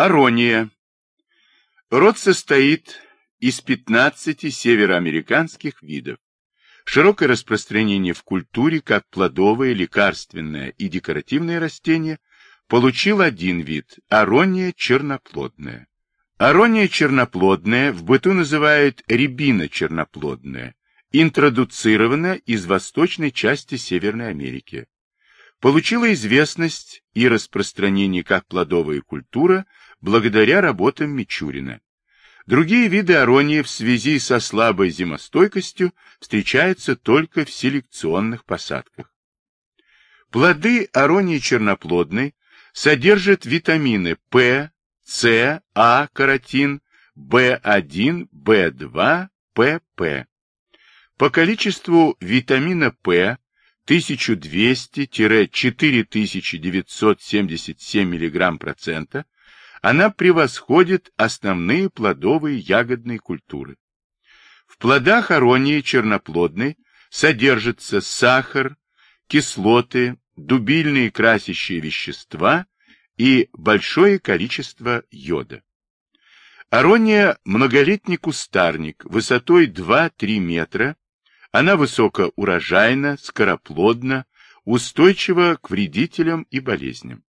Арония. Род состоит из 15 североамериканских видов. Широкое распространение в культуре как плодовое, лекарственное и декоративное растение получил один вид – арония черноплодная. Арония черноплодная в быту называют рябина черноплодная, интродуцирована из восточной части Северной Америки. Получила известность и распространение как плодовая культура благодаря работам Мичурина. Другие виды аронии в связи со слабой зимостойкостью встречаются только в селекционных посадках. Плоды аронии черноплодной содержат витамины П, С, А, каротин, В1, В2, ПП. По количеству витамина П 1200-4977 мг процента она превосходит основные плодовые ягодные культуры. В плодах аронии черноплодной содержатся сахар, кислоты, дубильные красящие вещества и большое количество йода. Арония – многолетний кустарник высотой 2-3 метра. Она высокоурожайна, скороплодна, устойчива к вредителям и болезням.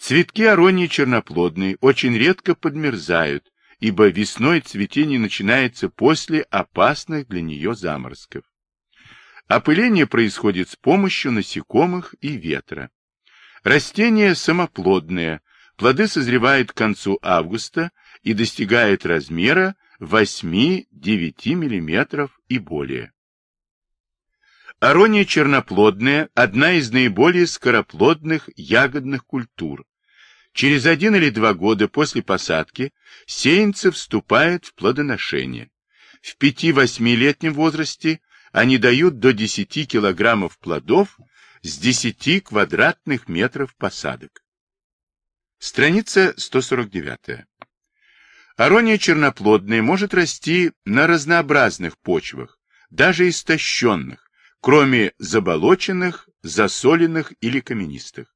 Цветки аронии черноплодные очень редко подмерзают, ибо весной цветение начинается после опасных для нее заморозков. Опыление происходит с помощью насекомых и ветра. Растение самоплодное, плоды созревают к концу августа и достигают размера 8-9 мм и более. Арония черноплодная – одна из наиболее скороплодных ягодных культур, Через один или два года после посадки сеянцы вступают в плодоношение. В 5-8-летнем возрасте они дают до 10 килограммов плодов с 10 квадратных метров посадок. Страница 149. Арония черноплодная может расти на разнообразных почвах, даже истощенных, кроме заболоченных, засоленных или каменистых.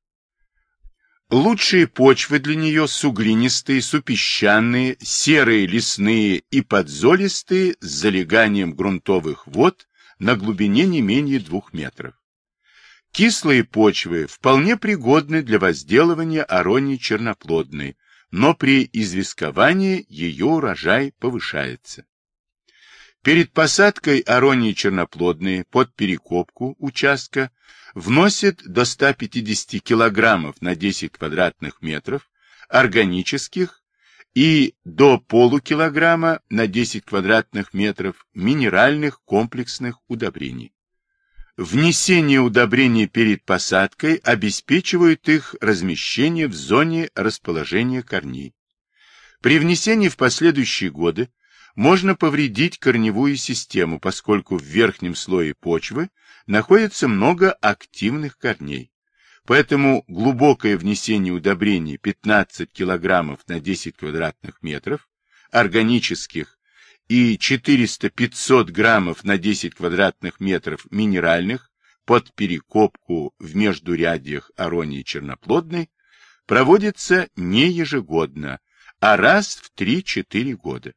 Лучшие почвы для нее суглинистые, супесчаные, серые лесные и подзолистые с залеганием грунтовых вод на глубине не менее двух метров. Кислые почвы вполне пригодны для возделывания аронии черноплодной, но при известковании ее урожай повышается. Перед посадкой аронии черноплодной под перекопку участка вносит до 150 килограммов на 10 квадратных метров органических и до полукилограмма на 10 квадратных метров минеральных комплексных удобрений. Внесение удобрений перед посадкой обеспечивает их размещение в зоне расположения корней. При внесении в последующие годы можно повредить корневую систему, поскольку в верхнем слое почвы находится много активных корней. Поэтому глубокое внесение удобрений 15 кг на 10 квадратных метров, органических и 400-500 граммов на 10 квадратных метров минеральных под перекопку в междурядьях аронии черноплодной проводится не ежегодно, а раз в 3-4 года.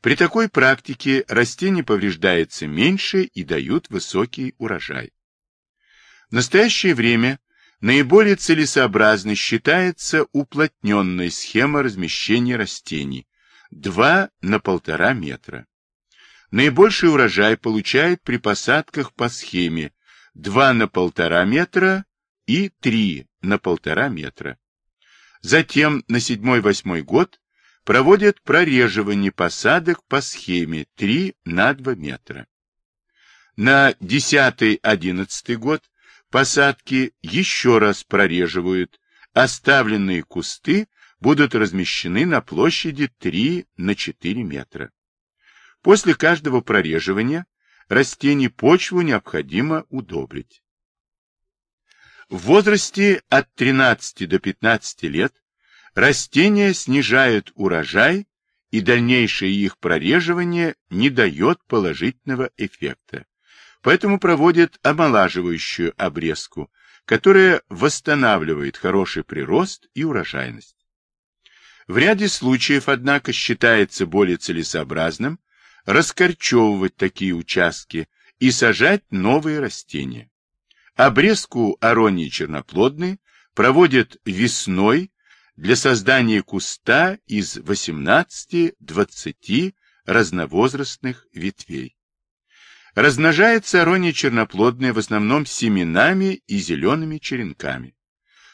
При такой практике растения повреждаются меньше и дают высокий урожай. В настоящее время наиболее целесообразной считается уплотненная схема размещения растений 2 на 1,5 метра. Наибольший урожай получает при посадках по схеме 2 на 1,5 метра и 3 на 1,5 метра. Затем на 7-8 год проводят прореживание посадок по схеме 3 на 2 метра. На 10-11 год посадки еще раз прореживают, оставленные кусты будут размещены на площади 3 на 4 метра. После каждого прореживания растений почву необходимо удобрить. В возрасте от 13 до 15 лет Растения снижают урожай, и дальнейшее их прореживание не дает положительного эффекта. Поэтому проводят омолаживающую обрезку, которая восстанавливает хороший прирост и урожайность. В ряде случаев, однако, считается более целесообразным раскорчевывать такие участки и сажать новые растения. Обрезку аронии черноплодной проводят весной для создания куста из 18-20 разновозрастных ветвей. Размножается арония черноплодная в основном семенами и зелеными черенками.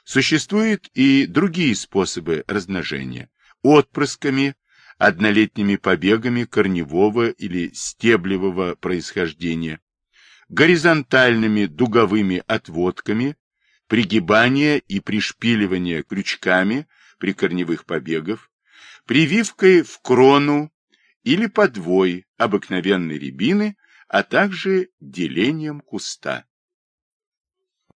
Существуют и другие способы размножения – отпрысками, однолетними побегами корневого или стеблевого происхождения, горизонтальными дуговыми отводками, пригибание и пришпиливание крючками при корневых побегов, прививкой в крону или подвой обыкновенной рябины, а также делением куста.